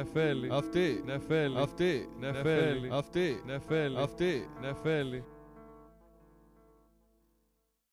Νεφέλη, αυτή, Νεφέλη, αυτή, Νεφέλη, αυτή, Νεφέλη, αυτή, Νεφέλη.